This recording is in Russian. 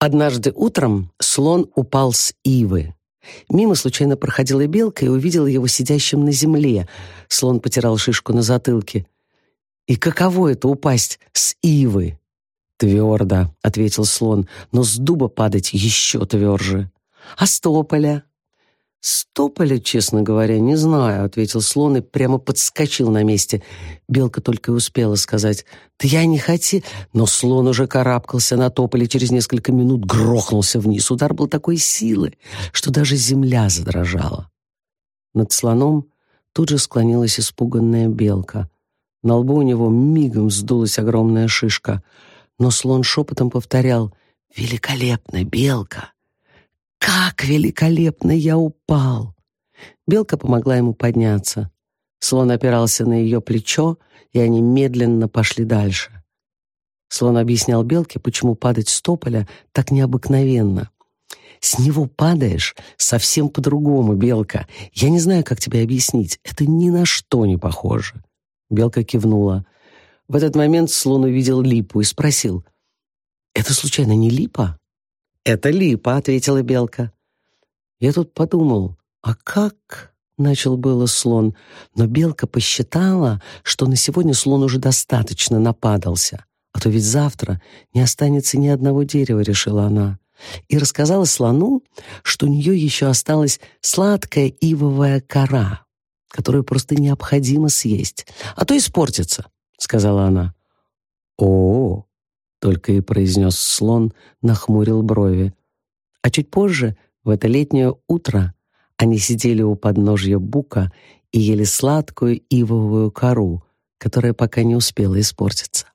Однажды утром слон упал с ивы. Мимо случайно проходила белка и увидела его сидящим на земле. Слон потирал шишку на затылке. «И каково это упасть с ивы?» «Твердо», — ответил слон, «но с дуба падать еще тверже». «А с тополя?» «Стополя, честно говоря, не знаю», — ответил слон и прямо подскочил на месте. Белка только и успела сказать «Да я не хотел...» Но слон уже карабкался на тополе, через несколько минут грохнулся вниз. Удар был такой силы, что даже земля задрожала. Над слоном тут же склонилась испуганная белка. На лбу у него мигом сдулась огромная шишка. Но слон шепотом повторял «Великолепно, белка!» Великолепно я упал! Белка помогла ему подняться. Слон опирался на ее плечо, и они медленно пошли дальше. Слон объяснял Белке, почему падать с тополя так необыкновенно. «С него падаешь совсем по-другому, Белка. Я не знаю, как тебе объяснить. Это ни на что не похоже». Белка кивнула. В этот момент слон увидел липу и спросил, «Это случайно не липа?» «Это липа», — ответила белка. Я тут подумал, а как... Начал было слон, но белка посчитала, что на сегодня слон уже достаточно нападался, а то ведь завтра не останется ни одного дерева, решила она. И рассказала слону, что у нее еще осталась сладкая ивовая кора, которую просто необходимо съесть, а то испортится, сказала она. О, только и произнес слон, нахмурил брови. А чуть позже, в это летнее утро, они сидели у подножья бука и ели сладкую ивовую кору, которая пока не успела испортиться.